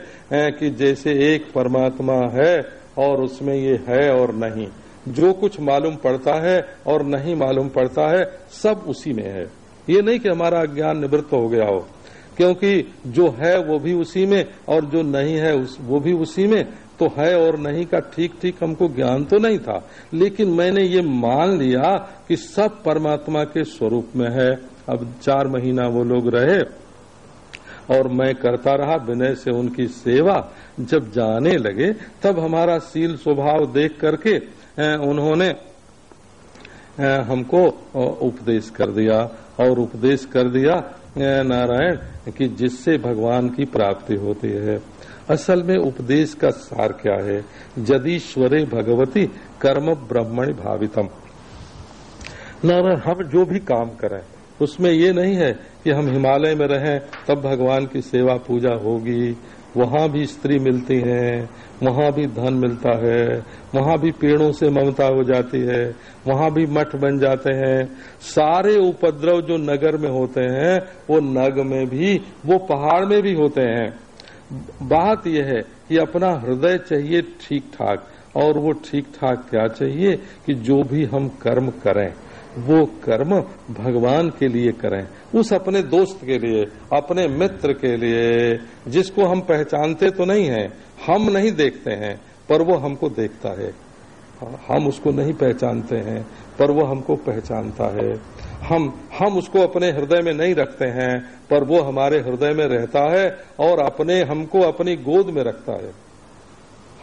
कि जैसे एक परमात्मा है और उसमें ये है और नहीं। जो कुछ मालूम पड़ता है और नहीं मालूम पड़ता है सब उसी में है। ये नहीं कि हमारा ज्ञान निवृत्त हो गया हो क्योंकि जो है वो भी उसी में और जो नहीं है उस, वो भी उसी में। तो है और नहीं का ठीक ठीक हमको ज्ञान तो नहीं था लेकिन मैंने ये मान लिया कि सब परमात्मा के स्वरूप में है। अब चार महीना वो लोग रहे और मैं करता रहा विनय से उनकी सेवा। जब जाने लगे तब हमारा सील स्वभाव देख करके उन्होंने हमको उपदेश कर दिया और उपदेश कर दिया नारायण, कि जिससे भगवान की प्राप्ति होती है। असल में उपदेश का सार क्या है? जदीश्वरे भगवती कर्म ब्रह्मणि भावितम। नारायण, हम जो भी काम करें, उसमें ये नहीं है कि हम हिमालय में रहें, तब भगवान की सेवा पूजा होगी। वहाँ भी स्त्री मिलती है, वहाँ भी धन मिलता है, वहाँ भी पेड़ों से ममता हो जाती है, वहाँ भी मठ बन जाते हैं। सारे उपद्रव जो नगर में होते हैं, वो नग में भी, वो पहाड़ में भी होते हैं। बात यह है कि अपना हृदय चाहिए ठीक ठाक और वो ठीक ठाक क्या चाहिए कि जो भी हम कर्म करें। वो कर्म भगवान के लिए करें। उस अपने दोस्त के लिए, अपने मित्र के लिए, जिसको हम पहचानते तो नहीं है, हम नहीं देखते हैं, पर वो हमको देखता है। हम उसको नहीं पहचानते हैं, पर वो हमको पहचानता है। हम हम उसको अपने हृदय में नहीं रखते हैं, पर वो हमारे हृदय में रहता है और अपने, हमको अपनी गोद में रखता है।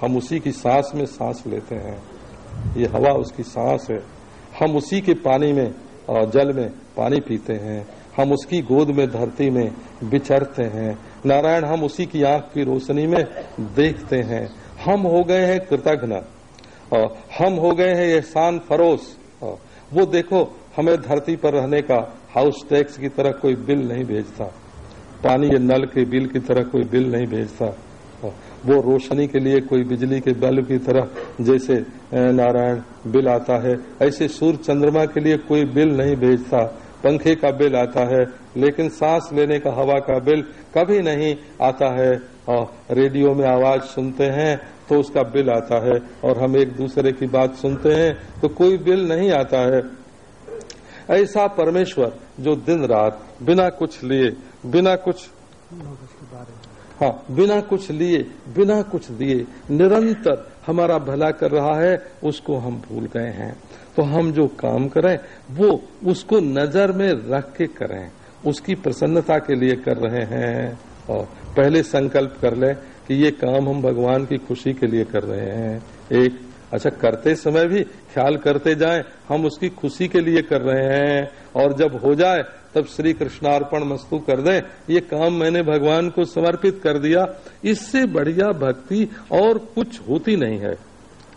हम उसी की सांस में सांस लेते हैं। ये हवा उसकी सांस है। हम उसी के पानी में जल में पानी पीते हैं। हम उसकी गोद में धरती में बिचरते हैं। नारायण, हम उसी की आँख की रोशनी में देखते हैं। हम हो गए हैं कृतघ्न। हम हो गए हैं एहसान फरोश। वो देखो, हमें धरती पर रहने का हाउस टैक्स की तरह कोई बिल नहीं भेजता। पानी के नल के बिल की तरह कोई बिल नहीं भेजता। वो रोशनी के लिए कोई बिजली के बल्ब की तरह जैसे नारायण, बिल आता है। ऐसे सूर्य चंद्रमा के लिए कोई बिल नहीं भेजता। पंखे का बिल आता है, लेकिन सांस लेने का, हवा का बिल कभी नहीं आता है। और रेडियो में आवाज़ सुनते हैं तो उसका बिल आता है। और हम एक दूसरे की बात सुनते हैं तो कोई बिल नहीं आता है। ऐसा परमेश्वर जो दिन रात बिना कुछ लिए, बिना कुछ हाँ बिना कुछ लिए, बिना कुछ दिए, निरंतर हमारा भला कर रहा है, उसको हम भूल गए हैं। तो हम जो काम करें, वो उसको नज़र में रख के करें। उसकी प्रसन्नता के लिए कर रहे हैं। और पहले संकल्प कर ले कि ये काम हम भगवान की खुशी के लिए कर रहे हैं। एक अच्छा करते समय भी ख्याल करते जाएँ, हम उसकी खुशी के लिए कर रहे हैं। और जब हो जाए तब श्री कृष्णार्पण मस्तु कर दें। ये काम मैंने भगवान को समर्पित कर दिया। इससे बढ़िया भक्ति और कुछ होती नहीं है।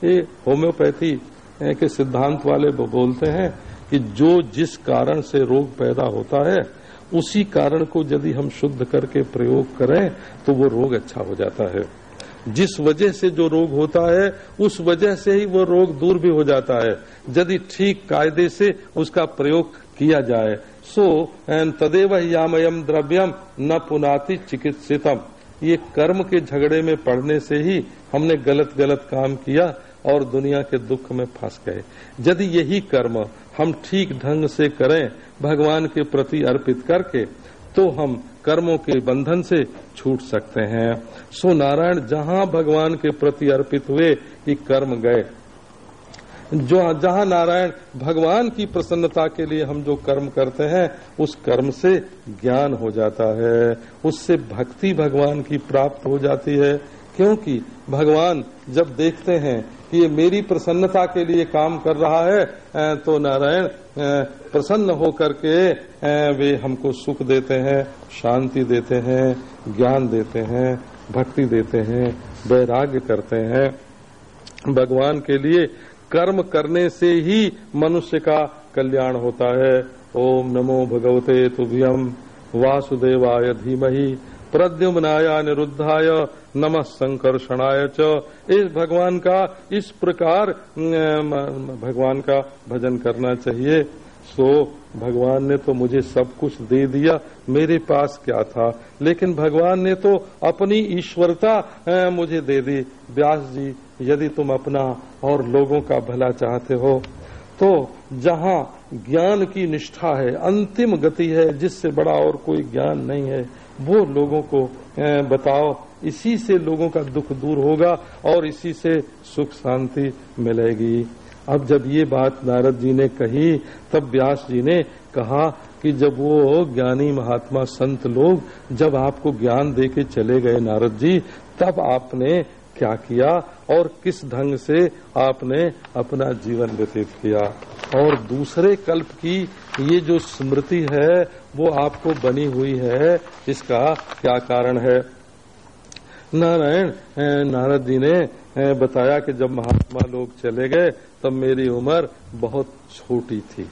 ये होम्योपैथी के सिद्धांत वाले बोलते हैं कि जो जिस कारण से रोग पैदा होता है, उसी कारण को यदि हम शुद्ध करके प्रयोग करें तो वो रोग अच्छा हो जाता है। जिस वजह से जो रोग होता है, उस वजह से ही वो रोग दूर भी हो जाता है। यदि ठीक कायदे से उसका प्रयोग किया जाए सो तदेव यामयम द्रव्यम न पुनाति चिकित्सितम। ये कर्म के झगड़े में पड़ने से ही हमने गलत गलत काम किया और दुनिया के दुख में फंस गए। यदि यही कर्म हम ठीक ढंग से करें, भगवान के प्रति अर्पित करके तो हम कर्मों के बंधन से छूट सकते हैं। सो नारायण, जहाँ भगवान के प्रति अर्पित हुए कि कर्म गए जो जहाँ नारायण भगवान की प्रसन्नता के लिए हम जो कर्म करते हैं, उस कर्म से ज्ञान हो जाता है। उससे भक्ति भगवान की प्राप्त हो जाती है। क्योंकि भगवान जब देखते हैं कि ये मेरी प्रसन्नता के लिए काम कर रहा है तो नारायण प्रसन्न होकर के वे हमको सुख देते हैं, शांति देते हैं, ज्ञान देते हैं, भक्ति देते हैं, वैराग्य करते हैं। भगवान के लिए कर्म करने से ही मनुष्य का कल्याण होता है। ओम नमो भगवते तुभ्यम वासुदेवाय धीमहि। प्रद्युम्नाय निरुद्धाय नमः संकर्षणाय च। इस भगवान का, इस प्रकार भगवान का भजन करना चाहिए। सो, भगवान ने तो मुझे सब कुछ दे दिया। मेरे पास क्या था? लेकिन भगवान ने तो अपनी ईश्वरता मुझे दे दी। व्यास जी यदि तुम अपना और लोगों का भला चाहते हो तो जहाँ ज्ञान की निष्ठा है, अंतिम गति है, जिससे बड़ा और कोई ज्ञान नहीं है, वो लोगों को बताओ। इसी से लोगों का दुख दूर होगा और इसी से सुख शांति मिलेगी। अब जब ये बात नारद जी ने कही, तब व्यास जी ने कहा कि जब वो ज्ञानी महात्मा संत लोग जब आपको ज्ञान दे के चले गए नारद जी, तब आपने क्या किया? और किस ढंग से आपने अपना जीवन व्यतीत किया? और दूसरे कल्प की ये जो स्मृति है, वो आपको बनी हुई है, इसका क्या कारण है? नारायण नारद जी ने बताया कि जब महात्मा लोग चले गए, तब मेरी उम्र बहुत छोटी थी।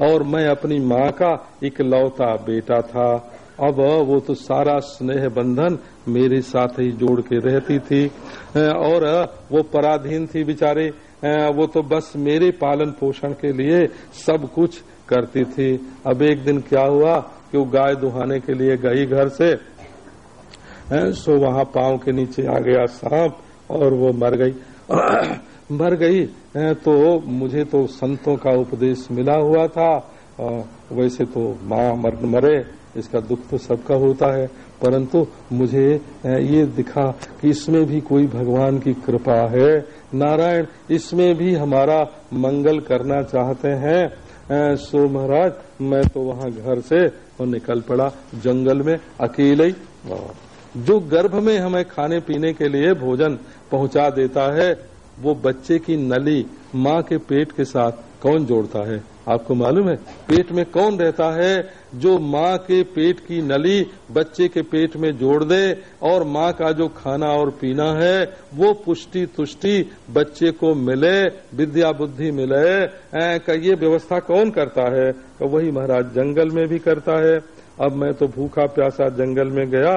और मैं अपनी माँ का इकलौता बेटा था। अब वो तो सारा स्नेह बंधन मेरे साथ ही जोड़ के रहती थी। और वो पराधीन थी बेचारे। वो तो बस मेरे पालन पोषण के लिए सब कुछ करती थी। अब एक दिन क्या हुआ कि वो गाय दुहाने के लिए गई घर से। सो वहाँ पाँव के नीचे आ गया सांप और वो मर गई। मर गई तो मुझे तो संतों का उपदेश मिला हुआ था। वैसे तो माँ मर, मरे इसका दुख तो सबका होता है। परंतु मुझे ये दिखा कि इसमें भी कोई भगवान की कृपा है। नारायण, इसमें भी हमारा मंगल करना चाहते हैं। सो महाराज, मैं तो वहाँ घर से और निकल पड़ा जंगल में अकेले ही। जो गर्भ में हमें खाने पीने के लिए भोजन पहुँचा देता है, वो बच्चे की नली माँ के पेट के साथ कौन जोड़ता है? आपको मालूम है, पेट में कौन रहता है? जो माँ के पेट की नली बच्चे के पेट में जोड़ दे और माँ का जो खाना और पीना है, वो पुष्टि तुष्टि बच्चे को मिले विद्या बुद्धि मिले का ये व्यवस्था कौन करता है? तो वही महाराज जंगल में भी करता है। अब मैं तो भूखा प्यासा जंगल में गया,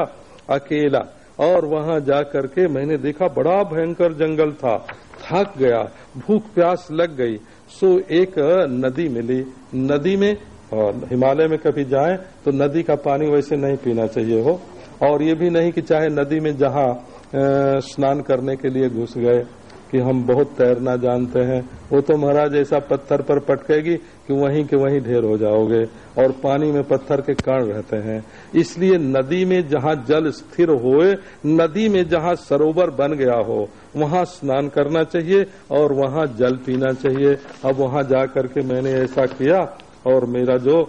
अकेला। और वहाँ जा करके मैंने देखा, बड़ा भयंकर जंगल था। थक गया, भूख प्यास लग गई। सो एक नदी मिली। नदी में और हिमालय में कभी जाए तो नदी का पानी वैसे नहीं पीना चाहिए हो। और ये भी नहीं कि चाहे नदी में जहाँ स्नान करने के लिए घुस गए, कि हम बहुत तैरना जानते हैं, वो तो महाराज ऐसा पत्थर पर पटकेगी कि वहीं के वहीं ढेर हो जाओगे, और पानी में पत्थर के कण रहते हैं। इसलिए नदी में जहाँ जल स्थिर होए, नदी में जहाँ सरोवर बन गया हो, वहाँ स्नान करना चाहिए, और वहाँ जल पीना चाहिए। अब वहाँ जा करके मैंने ऐसा किया और मेरा जो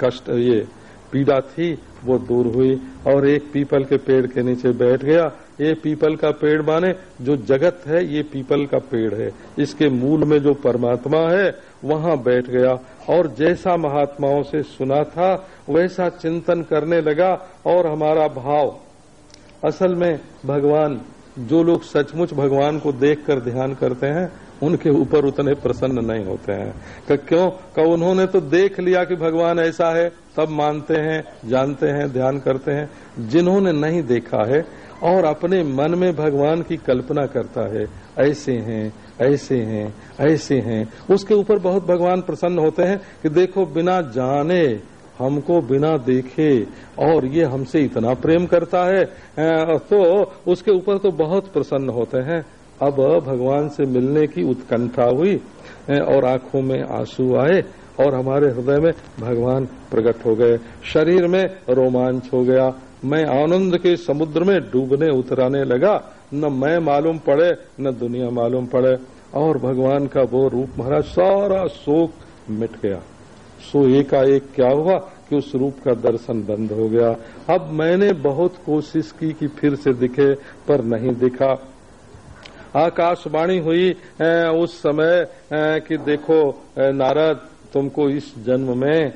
कष्ट, ये पीड़ा थी, वो दूर हुई और एक पीपल के पेड़ के नीचे बैठ गया। ये पीपल का पेड़ माने जो जगत है, ये पीपल का पेड़ है। इसके मूल में जो परमात्मा है, वहाँ बैठ गया और जैसा महात्माओं से सुना था, वैसा चिंतन करने लगा और हमारा भाव। असल में भगवान, जो लोग सचमुच भगवान को देखकर ध्यान करते हैं उनके ऊपर उतने प्रसन्न नहीं होते हैं। कि क्यों? का उन्होंने तो देख लिया कि भगवान ऐसा है तब मानते हैं, जानते हैं, ध्यान करते हैं। जिन्होंने नहीं देखा है, और अपने मन में भगवान की कल्पना करता है, ऐसे हैं ऐसे हैं ऐसे हैं। उसके ऊपर बहुत भगवान प्रसन्न होते हैं कि देखो, बिना जाने, हमको बिना देखे, और ये हमसे इतना प्रेम करता है। तो उसके ऊपर तो बहुत प्रसन्न होते हैं। अब भगवान से मिलने की उत्कंठा हुई और आँखों में आँसू आए, और हमारे हृदय में भगवान प्रकट हो गए। शरीर में रोमांच हो गया। मैं आनंद के समुद्र में डूबने उतराने लगा। न मैं मालूम पड़े, न दुनिया मालूम पड़े। और भगवान का वो रूप महाराज सारा शोक मिट गया। सो एकाएक क्या हुआ कि उस रूप का दर्शन बंद हो गया। अब मैंने बहुत कोशिश की कि फिर से दिखे, पर नहीं दिखा। आकाशवाणी हुई उस समय कि देखो नारद, तुमको इस जन्म में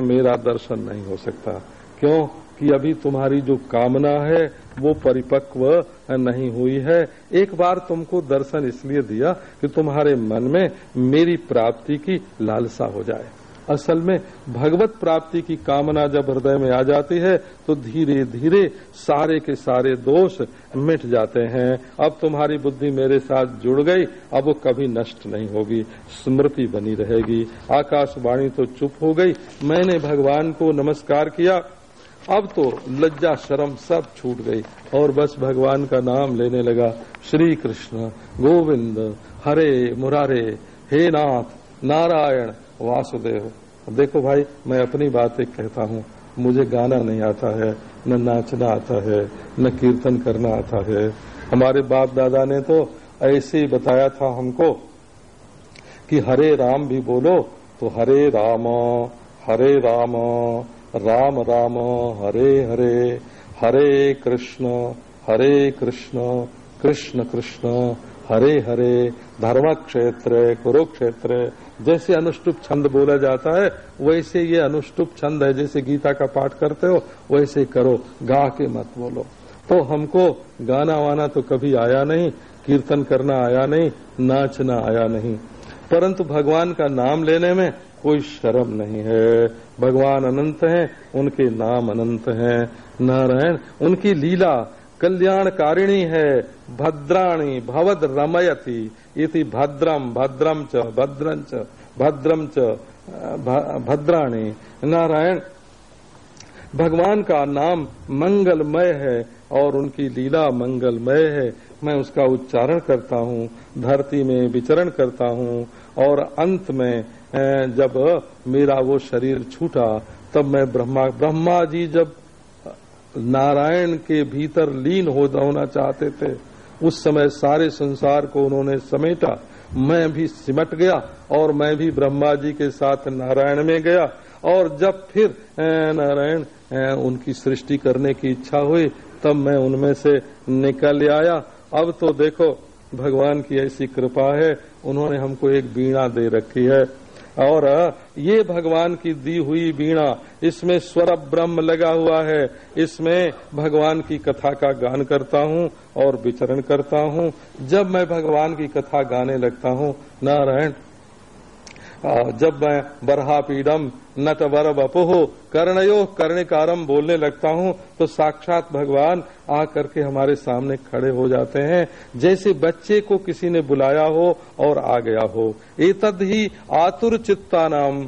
मेरा दर्शन नहीं हो सकता। क्यों? कि अभी तुम्हारी जो कामना है, वो परिपक्व नहीं हुई है। एक बार तुमको दर्शन इसलिए दिया कि तुम्हारे मन में मेरी प्राप्ति की लालसा हो जाए। असल में भगवत प्राप्ति की कामना जब हृदय में आ जाती है तो धीरे धीरे सारे के सारे दोष मिट जाते हैं। अब तुम्हारी बुद्धि मेरे साथ जुड़ गई, अब वो कभी नष्ट नहीं होगी, स्मृति बनी रहेगी। आकाशवाणी तो चुप हो गई, मैंने भगवान को नमस्कार किया, अब तो लज्जा शर्म सब छूट गई, और बस भगवान का नाम लेने लगा श्री कृष्ण गोविंद, हरे मुरारे, हे नाथ, नारायण वासुदेव। देखो भाई, मैं अपनी बात एक कहता हूँ। मुझे गाना नहीं आता है, न नाचना आता है, न कीर्तन करना आता है। हमारे बाप दादा ने तो ऐसे ही बताया था हमको कि हरे राम भी बोलो तो हरे राम हरे राम राम राम, हरे हरे हरे कृष्ण हरे कृष्ण कृष्ण कृष्ण, हरे हरे धर्म क्षेत्र कुरुक्षेत्र जैसे अनुष्टुप छंद बोला जाता है, वैसे ये अनुष्टुप छंद है। जैसे गीता का पाठ करते हो, वैसे करो। गा के मत बोलो। तो हमको गाना वाना तो कभी आया नहीं, कीर्तन करना आया नहीं, नाचना आया नहीं। परंतु भगवान का नाम लेने में कोई शर्म नहीं है। भगवान अनंत हैं, उनके नाम अनंत हैं। नारायण, उनकी लीला कल्याणकारिणी है, भद्राणी, भवद रमयति। इति भद्रम भद्रम च, भद्रं च भद्रम च भद्राणी। नारायण, भगवान का नाम मंगलमय है और उनकी लीला मंगलमय है। मैं उसका उच्चारण करता हूँ, धरती में विचरण करता हूँ और अंत में जब मेरा वो शरीर छूटा, तब मैं ब्रह्मा ब्रह्मा जी जब नारायण के भीतर लीन हो होना चाहते थे। उस समय सारे संसार को उन्होंने समेटा। मैं भी सिमट गया और मैं भी ब्रह्मा जी के साथ नारायण में गया और जब फिर नारायण उनकी सृष्टि करने की इच्छा हुई, तब मैं उनमें से निकल आया। अब तो देखो, भगवान की ऐसी कृपा है, उन्होंने हमको एक बीणा दे रखी है। और ये भगवान की दी हुई वीणा, इसमें स्वर ब्रह्म लगा हुआ है। इसमें भगवान की कथा का गान करता हूँ और विचरण करता हूँ। जब मैं भगवान की कथा गाने लगता हूँ, नारायण जब मैं बरहा पीडम नट वर बपुह कर्णयो कर्णिकारम बोलने लगता हूँ तो साक्षात भगवान आ करके हमारे सामने खड़े हो जाते हैं। जैसे बच्चे को किसी ने बुलाया हो और आ गया हो। एतद ही आतुर चित्ता नाम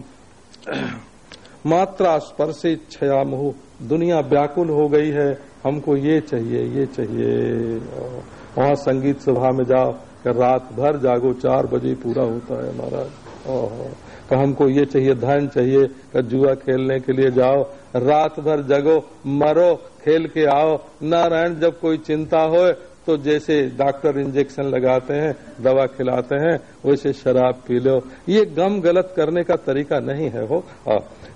मात्रा स्पर्शे छया मुह दुनिया व्याकुल हो गई है। हमको ये चाहिए ये चाहिए। वहाँ संगीत सभा में जाओ रात भर जागो, चार बजे पूरा होता है महाराज तो हमको ये चाहिए, धन चाहिए जुआ खेलने के लिए जाओ, रात भर जगो, मरो, खेल के आओ। नारायण, जब कोई चिंता हो तो जैसे डॉक्टर इंजेक्शन लगाते हैं, दवा खिलाते हैं, वैसे शराब पी लो। ये गम गलत करने का तरीका नहीं है, हो।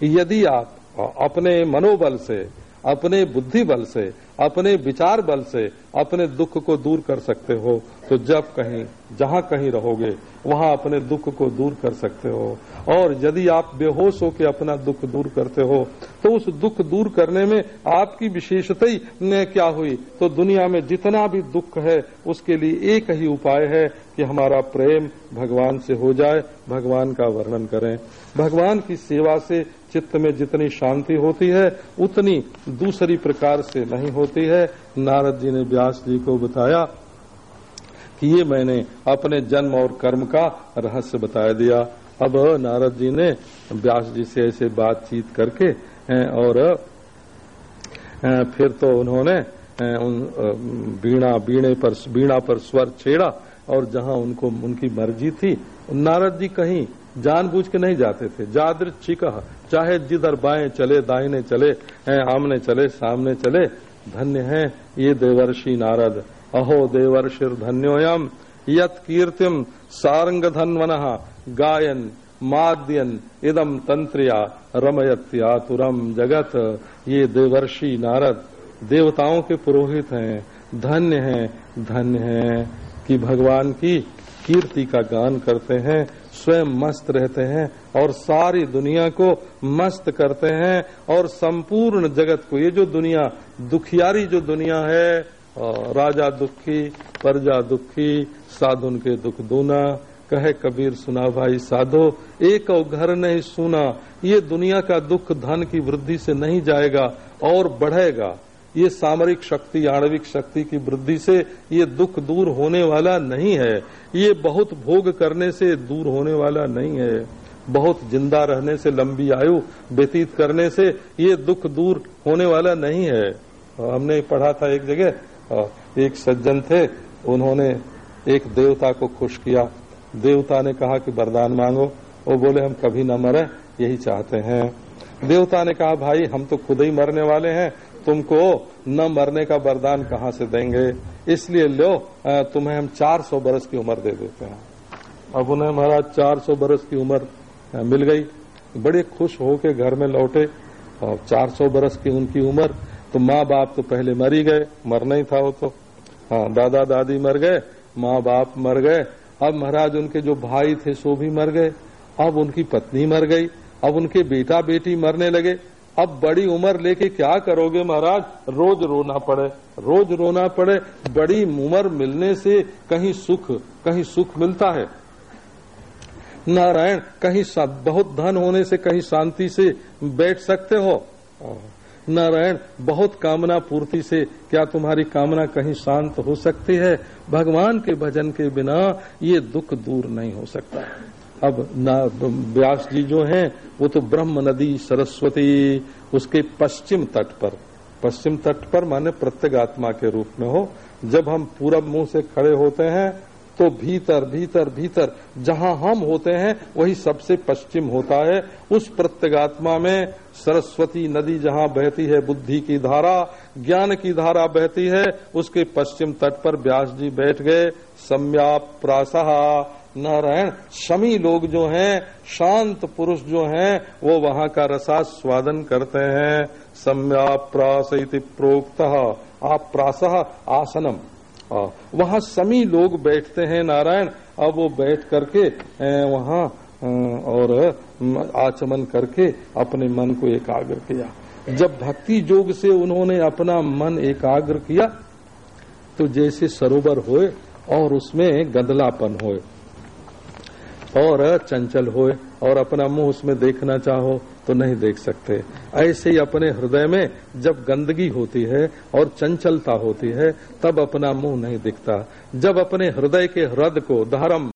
यदि आप अपने मनोबल से अपने बुद्धि बल से, अपने विचार बल से, अपने दुख को दूर कर सकते हो। तो जब कहीं, जहाँ कहीं रहोगे, वहाँ अपने दुख को दूर कर सकते हो। और यदि आप बेहोश होकर अपना दुख दूर करते हो तो उस दुख दूर करने में आपकी विशेषता ही क्या हुई? तो दुनिया में जितना भी दुख है, उसके लिए एक ही उपाय है कि हमारा प्रेम भगवान से हो जाए, भगवान का वर्णन करें। भगवान की सेवा से चित्त में जितनी शांति होती है, उतनी दूसरी प्रकार से नहीं होती है। नारद जी ने व्यास जी को बताया कि ये मैंने अपने जन्म और कर्म का रहस्य बता दिया। अब नारद जी ने व्यास जी से ऐसे बातचीत करके और फिर तो उन्होंने उन बीणा बीणे पर बीणा पर स्वर छेड़ा और जहाँ उनको, उनकी मर्ज़ी थी, नारद जी कहीं जानबूझ के नहीं जाते थे। जादृच्छिक चाहे जिधर बाएँ चले, दाहिने चले आमने चले, सामने चले, धन्य है ये देवर्षि नारद। अहो देवर्षिर धन्योयम यत कीर्तिम सारंग धनवन गायन, माद्यन, इदम तंत्रिया रमयत्यातुरम जगत। ये देवर्षि नारद, देवताओं के पुरोहित हैं, धन्य हैं धन्य हैं कि भगवान की कीर्ति का गान करते हैं। स्वयं मस्त रहते हैं और सारी दुनिया को मस्त करते हैं और संपूर्ण जगत को, ये जो दुनिया, दुखियारी जो दुनिया है राजा दुखी, प्रजा दुखी, साधुन के दुख दूना, कहे कबीर सुना भाई साधो, एक और घर नहीं सुना, ये दुनिया का दुख धन की वृद्धि से नहीं जाएगा और बढ़ेगा। ये सामरिक शक्ति, आणविक शक्ति की वृद्धि से ये दुख दूर होने वाला नहीं है। ये बहुत भोग करने से दूर होने वाला नहीं है। बहुत ज़िंदा रहने से, लंबी आयु व्यतीत करने से ये दुख दूर होने वाला नहीं है। हमने पढ़ा था एक जगह, एक सज्जन थे, उन्होंने एक देवता को खुश किया। देवता ने कहा कि वरदान मांगो। वो बोले, हम कभी न मरे, यही चाहते हैं। देवता ने कहा, भाई, हम तो खुद ही मरने वाले हैं। तुमको न मरने का वरदान कहाँ से देंगे? इसलिए लो तुम्हें हम 400 बरस की उम्र दे देते हैं। अब उन्हें महाराज 400 बरस की उम्र मिल गई। बड़े खुश होके घर में लौटे और 400 बरस की उनकी उम्र तो माँ बाप तो पहले मर ही गए मरना ही था वो तो। हाँ दादा दादी मर गए माँ बाप मर गए। अब महाराज उनके जो भाई थे, सो भी मर गए। अब उनकी पत्नी मर गई, अब उनके बेटा बेटी मरने लगे। अब बड़ी उम्र लेके क्या करोगे महाराज? रोज रोना पड़े, रोज रोना पड़े। बड़ी उम्र मिलने से कहीं सुख कहीं सुख मिलता है। नारायण, कहीं बहुत धन होने से कहीं शांति से बैठ सकते हो। नारायण, बहुत कामना पूर्ति से क्या तुम्हारी कामना कहीं शांत हो सकती है? भगवान के भजन के बिना ये दुख दूर नहीं हो सकता। अब ना व्यास जी जो हैं, वो तो ब्रह्म नदी सरस्वती, उसके पश्चिम तट पर। पश्चिम तट पर माने प्रत्येगात्मा के रूप में हो। जब हम पूरब मुँह से खड़े होते हैं तो भीतर भीतर भीतर, जहाँ हम होते हैं, वही सबसे पश्चिम होता है। उस प्रत्यगात्मा में सरस्वती नदी जहाँ बहती है, बुद्धि की धारा, ज्ञान की धारा बहती है, उसके पश्चिम तट पर व्यास जी बैठ गए। सम्या प्रासहा नारायण, शमी लोग जो हैं, शांत पुरुष जो हैं, वो वहाँ का रसा स्वादन करते हैं। सम्या प्रास प्रोक्त आप प्रास आसनम वहाँ समी लोग बैठते हैं नारायण। अब वो बैठ करके वहाँ और आचमन करके अपने मन को एकाग्र किया। जब भक्ति जोग से उन्होंने अपना मन एकाग्र किया तो जैसे सरोवर होए और उसमें गदलापन होए। और चंचल होए और अपना मुँह उसमें देखना चाहो तो नहीं देख सकते। ऐसे ही अपने हृदय में जब गंदगी होती है और चंचलता होती है, तब अपना मुँह नहीं दिखता। जब अपने हृदय के हृदय को, धर्म